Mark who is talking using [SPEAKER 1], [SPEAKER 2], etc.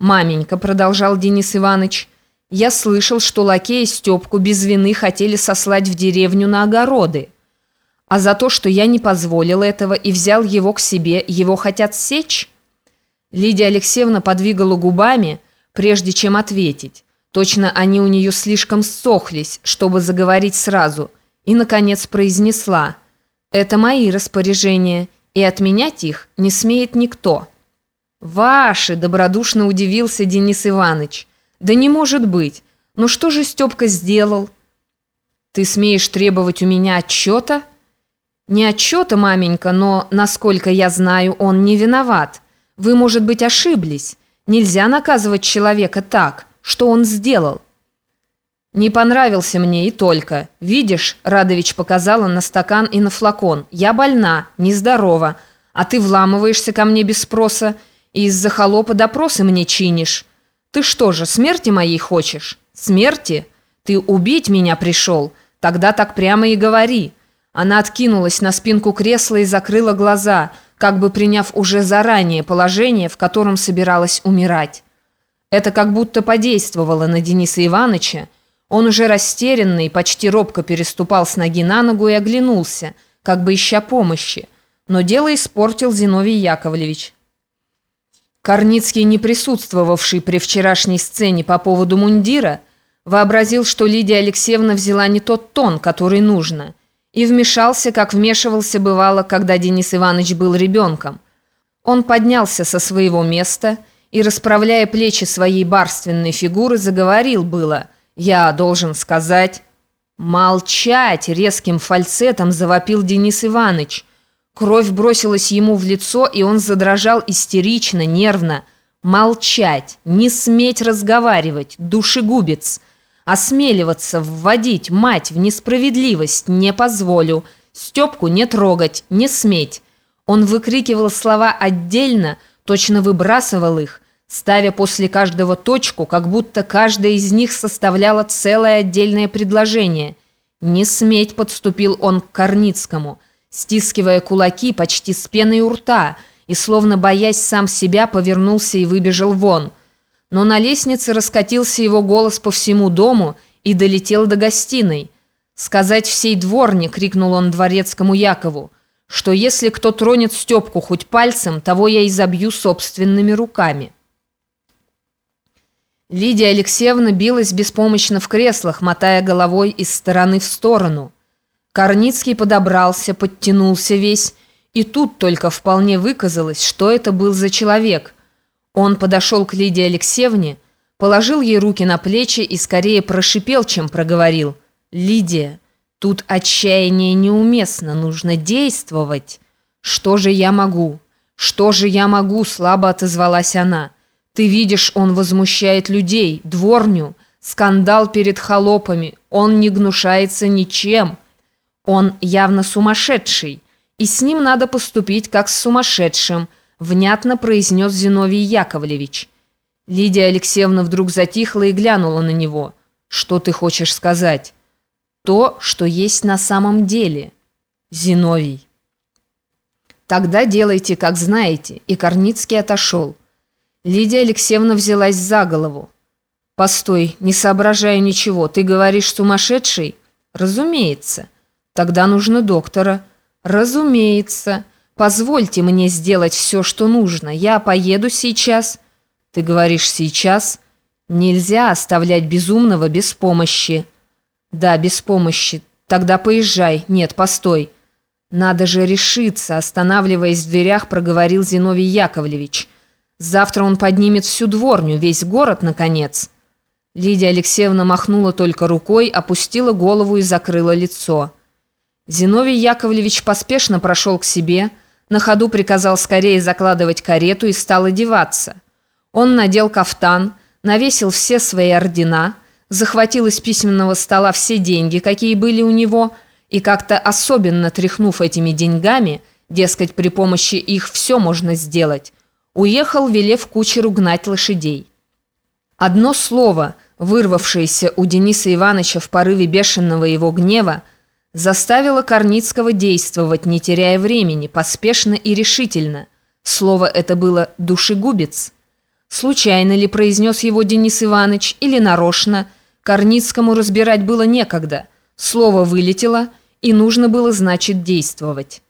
[SPEAKER 1] «Маменька», — продолжал Денис Иванович, — «я слышал, что лакеи Степку без вины хотели сослать в деревню на огороды. А за то, что я не позволил этого и взял его к себе, его хотят сечь?» Лидия Алексеевна подвигала губами, прежде чем ответить. Точно они у нее слишком ссохлись, чтобы заговорить сразу, и, наконец, произнесла «Это мои распоряжения, и отменять их не смеет никто». «Ваши!» – добродушно удивился Денис Иванович. «Да не может быть! Ну что же Степка сделал?» «Ты смеешь требовать у меня отчета?» «Не отчета, маменька, но, насколько я знаю, он не виноват. Вы, может быть, ошиблись. Нельзя наказывать человека так. Что он сделал?» «Не понравился мне и только. Видишь, Радович показала на стакан и на флакон. Я больна, нездорова, а ты вламываешься ко мне без спроса» из-за холопа допросы мне чинишь. Ты что же, смерти моей хочешь? Смерти? Ты убить меня пришел? Тогда так прямо и говори». Она откинулась на спинку кресла и закрыла глаза, как бы приняв уже заранее положение, в котором собиралась умирать. Это как будто подействовало на Дениса Ивановича. Он уже растерянный, почти робко переступал с ноги на ногу и оглянулся, как бы ища помощи. Но дело испортил Зиновий Яковлевич. Корницкий, не присутствовавший при вчерашней сцене по поводу мундира, вообразил, что Лидия Алексеевна взяла не тот тон, который нужно, и вмешался, как вмешивался бывало, когда Денис Иванович был ребенком. Он поднялся со своего места и, расправляя плечи своей барственной фигуры, заговорил было «Я должен сказать...» «Молчать!» — резким фальцетом завопил Денис Иванович – Кровь бросилась ему в лицо, и он задрожал истерично, нервно. «Молчать! Не сметь разговаривать! Душегубец! Осмеливаться вводить мать в несправедливость не позволю! Степку не трогать, не сметь!» Он выкрикивал слова отдельно, точно выбрасывал их, ставя после каждого точку, как будто каждая из них составляла целое отдельное предложение. «Не сметь!» подступил он к Корницкому – стискивая кулаки почти с пеной у рта, и, словно боясь сам себя, повернулся и выбежал вон. Но на лестнице раскатился его голос по всему дому и долетел до гостиной. «Сказать всей дворне!» — крикнул он дворецкому Якову, «что если кто тронет Степку хоть пальцем, того я изобью собственными руками». Лидия Алексеевна билась беспомощно в креслах, мотая головой из стороны в сторону. Корницкий подобрался, подтянулся весь, и тут только вполне выказалось, что это был за человек. Он подошел к Лидии Алексеевне, положил ей руки на плечи и скорее прошипел, чем проговорил. «Лидия, тут отчаяние неуместно, нужно действовать. Что же я могу? Что же я могу?» слабо отозвалась она. «Ты видишь, он возмущает людей, дворню, скандал перед холопами, он не гнушается ничем». Он явно сумасшедший, и с ним надо поступить как с сумасшедшим, внятно произнес Зиновий Яковлевич. Лидия Алексеевна вдруг затихла и глянула на него. «Что ты хочешь сказать?» «То, что есть на самом деле, Зиновий». «Тогда делайте, как знаете», и Корницкий отошел. Лидия Алексеевна взялась за голову. «Постой, не соображаю ничего, ты говоришь сумасшедший?» «Разумеется». Тогда нужно доктора. Разумеется. Позвольте мне сделать все, что нужно. Я поеду сейчас. Ты говоришь сейчас? Нельзя оставлять безумного без помощи. Да, без помощи. Тогда поезжай. Нет, постой. Надо же решиться, останавливаясь в дверях, проговорил Зиновий Яковлевич. Завтра он поднимет всю дворню, весь город, наконец. Лидия Алексеевна махнула только рукой, опустила голову и закрыла лицо. Зиновий Яковлевич поспешно прошел к себе, на ходу приказал скорее закладывать карету и стал одеваться. Он надел кафтан, навесил все свои ордена, захватил из письменного стола все деньги, какие были у него, и как-то особенно тряхнув этими деньгами, дескать, при помощи их все можно сделать, уехал, велев кучеру гнать лошадей. Одно слово, вырвавшееся у Дениса Ивановича в порыве бешеного его гнева, заставила Корницкого действовать, не теряя времени, поспешно и решительно. Слово это было «душегубец». Случайно ли произнес его Денис Иванович или нарочно? Корницкому разбирать было некогда. Слово вылетело, и нужно было, значит, действовать.